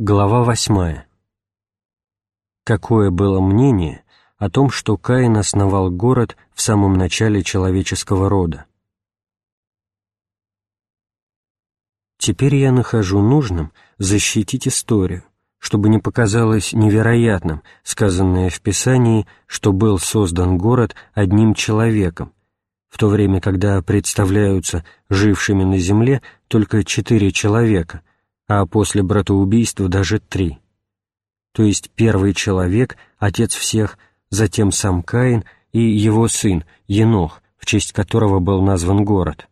Глава восьмая. Какое было мнение о том, что Каин основал город в самом начале человеческого рода? Теперь я нахожу нужным защитить историю, чтобы не показалось невероятным сказанное в Писании, что был создан город одним человеком, в то время, когда представляются жившими на земле только четыре человека, а после братоубийства даже три. То есть первый человек, отец всех, затем сам Каин и его сын, Енох, в честь которого был назван город.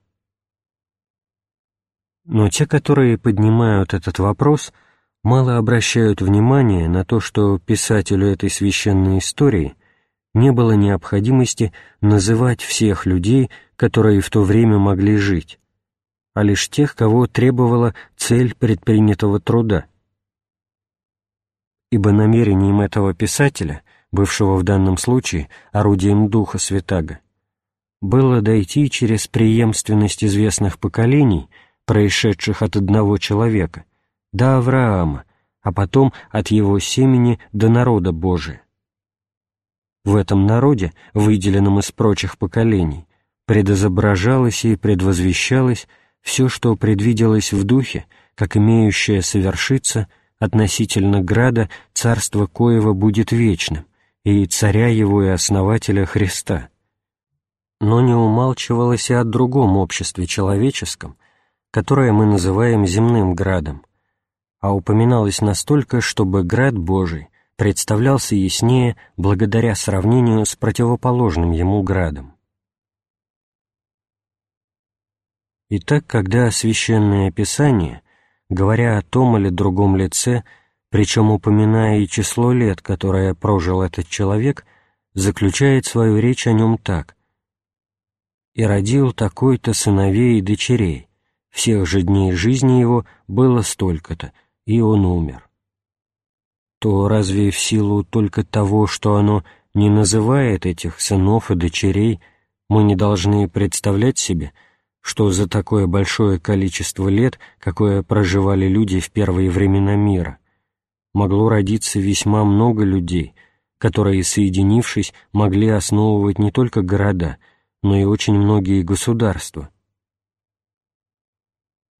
Но те, которые поднимают этот вопрос, мало обращают внимания на то, что писателю этой священной истории не было необходимости называть всех людей, которые в то время могли жить, а лишь тех, кого требовала цель предпринятого труда. Ибо намерением этого писателя, бывшего в данном случае орудием Духа Святаго, было дойти через преемственность известных поколений, происшедших от одного человека, до Авраама, а потом от его семени до народа Божия. В этом народе, выделенном из прочих поколений, предозображалось и предвозвещалось все, что предвиделось в духе, как имеющее совершиться относительно града царство Коева будет вечным, и царя его и основателя Христа. Но не умалчивалось и о другом обществе человеческом, которое мы называем земным градом, а упоминалось настолько, чтобы град Божий представлялся яснее благодаря сравнению с противоположным ему градом. Итак, когда Священное Писание, говоря о том или другом лице, причем упоминая и число лет, которое прожил этот человек, заключает свою речь о нем так. «И родил такой-то сыновей и дочерей, всех же дней жизни его было столько-то, и он умер». То разве в силу только того, что оно не называет этих сынов и дочерей, мы не должны представлять себе – что за такое большое количество лет, какое проживали люди в первые времена мира, могло родиться весьма много людей, которые, соединившись, могли основывать не только города, но и очень многие государства.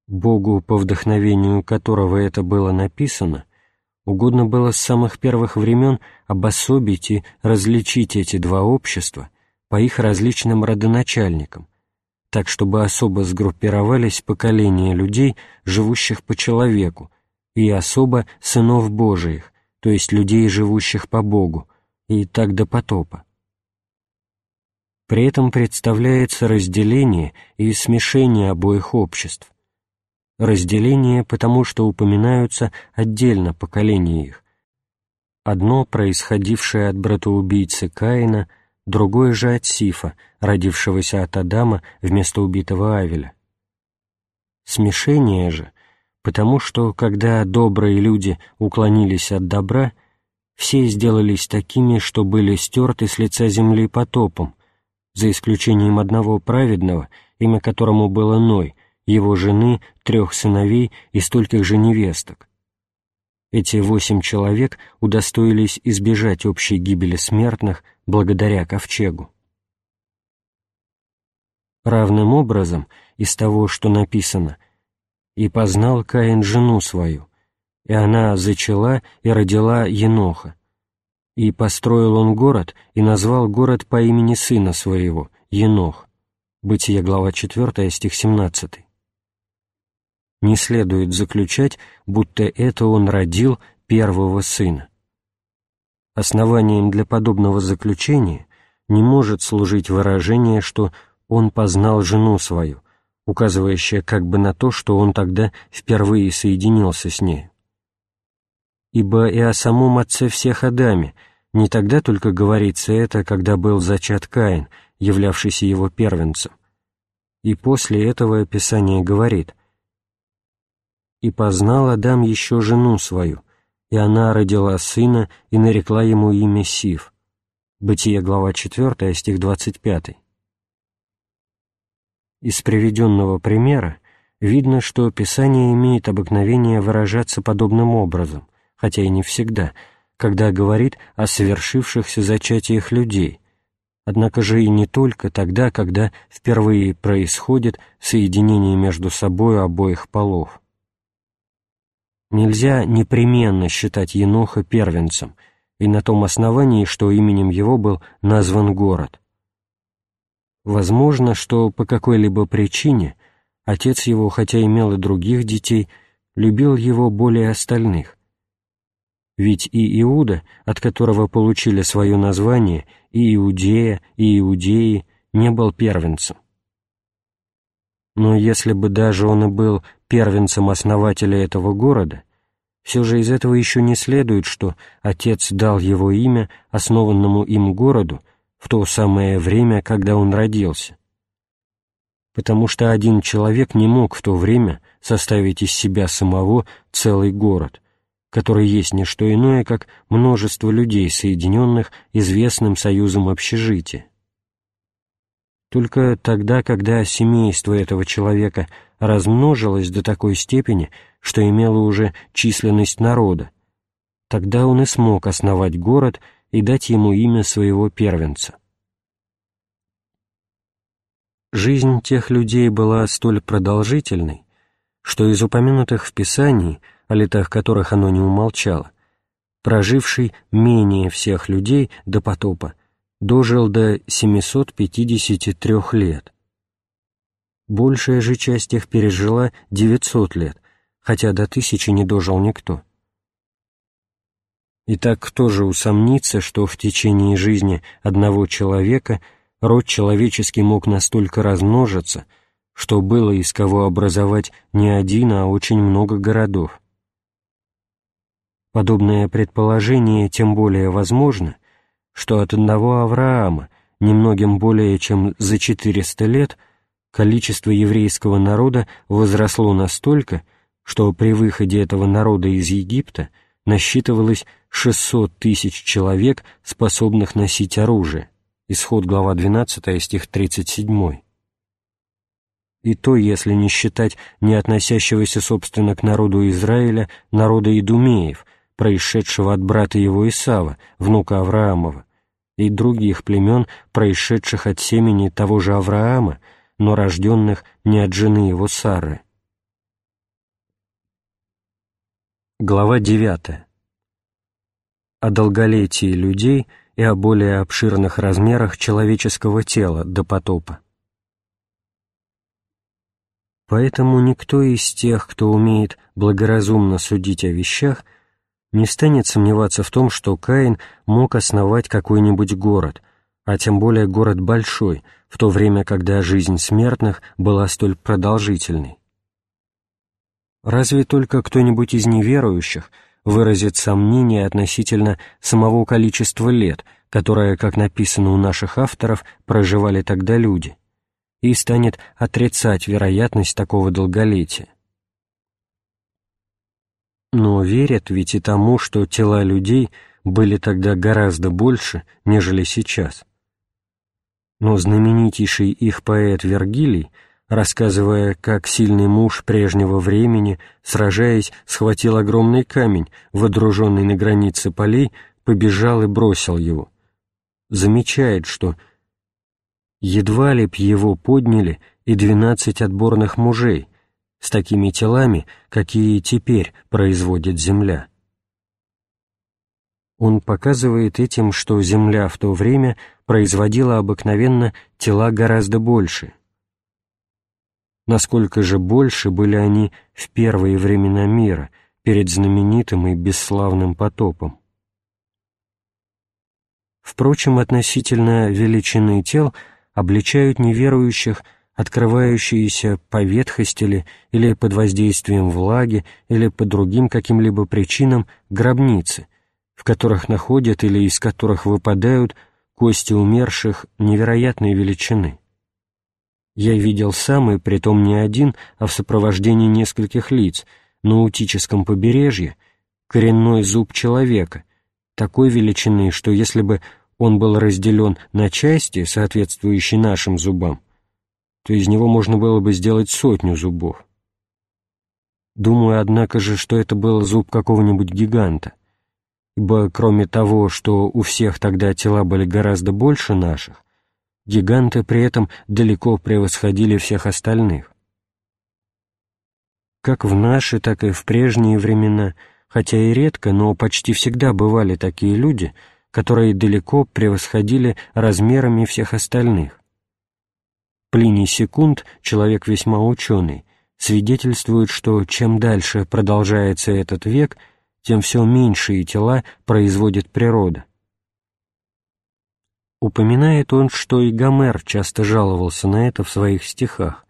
Богу, по вдохновению которого это было написано, угодно было с самых первых времен обособить и различить эти два общества по их различным родоначальникам, так чтобы особо сгруппировались поколения людей, живущих по человеку, и особо сынов Божиих, то есть людей, живущих по Богу, и так до потопа. При этом представляется разделение и смешение обоих обществ. Разделение, потому что упоминаются отдельно поколения их. Одно, происходившее от братоубийцы Каина, другое же от Сифа, родившегося от Адама вместо убитого Авеля. Смешение же, потому что, когда добрые люди уклонились от добра, все сделались такими, что были стерты с лица земли потопом, за исключением одного праведного, имя которому было Ной, его жены, трех сыновей и стольких же невесток. Эти восемь человек удостоились избежать общей гибели смертных благодаря ковчегу. Равным образом, из того, что написано, «И познал Каин жену свою, и она зачала и родила Еноха. И построил он город, и назвал город по имени сына своего, Енох». Бытие, глава 4, стих 17. Не следует заключать, будто это он родил первого сына. Основанием для подобного заключения не может служить выражение, что он познал жену свою, указывающее как бы на то, что он тогда впервые соединился с ней. Ибо и о самом отце всех Адаме не тогда только говорится это, когда был зачат Каин, являвшийся его первенцем. И после этого Писание говорит «И познал Адам еще жену свою, и она родила сына и нарекла ему имя Сив». Бытие, глава 4, стих 25. Из приведенного примера видно, что Писание имеет обыкновение выражаться подобным образом, хотя и не всегда, когда говорит о совершившихся зачатиях людей, однако же и не только тогда, когда впервые происходит соединение между собой обоих полов. Нельзя непременно считать Еноха первенцем, и на том основании, что именем его был назван город. Возможно, что по какой-либо причине отец его, хотя имел и других детей, любил его более остальных. Ведь и Иуда, от которого получили свое название, и Иудея, и Иудеи, не был первенцем. Но если бы даже он и был первенцем основателя этого города, все же из этого еще не следует, что отец дал его имя основанному им городу в то самое время, когда он родился. Потому что один человек не мог в то время составить из себя самого целый город, который есть не что иное, как множество людей, соединенных известным союзом общежития. Только тогда, когда семейство этого человека размножилось до такой степени, что имело уже численность народа, тогда он и смог основать город и дать ему имя своего первенца. Жизнь тех людей была столь продолжительной, что из упомянутых в Писании, о летах которых оно не умолчало, проживший менее всех людей до потопа, дожил до 753 лет. Большая же часть их пережила 900 лет, хотя до тысячи не дожил никто. Итак, кто же усомнится, что в течение жизни одного человека род человеческий мог настолько размножиться, что было из кого образовать не один, а очень много городов? Подобное предположение тем более возможно, что от одного Авраама, немногим более чем за 400 лет, количество еврейского народа возросло настолько, что при выходе этого народа из Египта насчитывалось 600 тысяч человек, способных носить оружие. Исход глава 12, стих 37. И то, если не считать не относящегося, собственно, к народу Израиля, народа Идумеев, происшедшего от брата его Исава, внука Авраамова, и других племен, происшедших от семени того же Авраама, но рожденных не от жены его Сары. Глава 9. О долголетии людей и о более обширных размерах человеческого тела до потопа. Поэтому никто из тех, кто умеет благоразумно судить о вещах, не станет сомневаться в том, что Каин мог основать какой-нибудь город, а тем более город большой, в то время, когда жизнь смертных была столь продолжительной. Разве только кто-нибудь из неверующих выразит сомнение относительно самого количества лет, которое, как написано у наших авторов, проживали тогда люди, и станет отрицать вероятность такого долголетия. Но верят ведь и тому, что тела людей были тогда гораздо больше, нежели сейчас. Но знаменитейший их поэт Вергилий, рассказывая, как сильный муж прежнего времени, сражаясь, схватил огромный камень, водруженный на границе полей, побежал и бросил его. Замечает, что едва ли б его подняли и двенадцать отборных мужей, с такими телами, какие теперь производит Земля. Он показывает этим, что Земля в то время производила обыкновенно тела гораздо больше. Насколько же больше были они в первые времена мира, перед знаменитым и бесславным потопом. Впрочем, относительно величины тел обличают неверующих – открывающиеся по ветхости ли, или под воздействием влаги, или по другим каким-либо причинам гробницы, в которых находят или из которых выпадают кости умерших невероятной величины. Я видел сам, и притом не один, а в сопровождении нескольких лиц, на Утическом побережье, коренной зуб человека, такой величины, что если бы он был разделен на части, соответствующие нашим зубам, то из него можно было бы сделать сотню зубов. Думаю, однако же, что это был зуб какого-нибудь гиганта, ибо кроме того, что у всех тогда тела были гораздо больше наших, гиганты при этом далеко превосходили всех остальных. Как в наши, так и в прежние времена, хотя и редко, но почти всегда бывали такие люди, которые далеко превосходили размерами всех остальных. Плиний Секунд, человек весьма ученый, свидетельствует, что чем дальше продолжается этот век, тем все меньшие тела производит природа. Упоминает он, что и Гомер часто жаловался на это в своих стихах,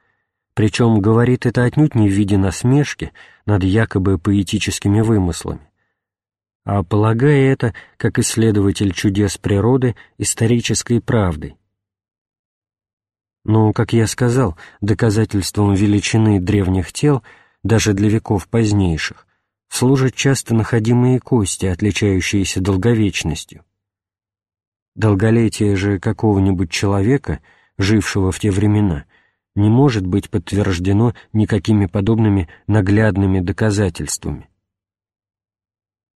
причем говорит это отнюдь не в виде насмешки над якобы поэтическими вымыслами, а полагая это, как исследователь чудес природы, исторической правдой, но, как я сказал, доказательством величины древних тел, даже для веков позднейших, служат часто находимые кости, отличающиеся долговечностью. Долголетие же какого-нибудь человека, жившего в те времена, не может быть подтверждено никакими подобными наглядными доказательствами.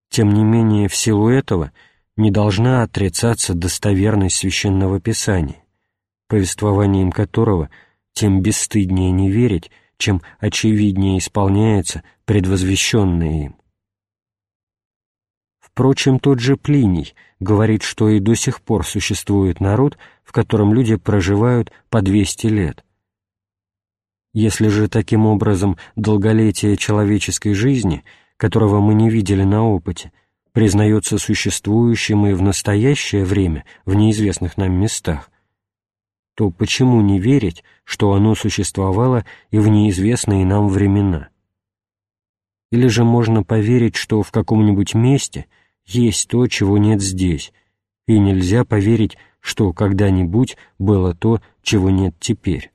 Тем не менее, в силу этого не должна отрицаться достоверность Священного Писания повествованием которого тем бесстыднее не верить, чем очевиднее исполняется предвозвещенное им. Впрочем, тот же Плиний говорит, что и до сих пор существует народ, в котором люди проживают по 200 лет. Если же таким образом долголетие человеческой жизни, которого мы не видели на опыте, признается существующим и в настоящее время в неизвестных нам местах, то почему не верить, что оно существовало и в неизвестные нам времена? Или же можно поверить, что в каком-нибудь месте есть то, чего нет здесь, и нельзя поверить, что когда-нибудь было то, чего нет теперь?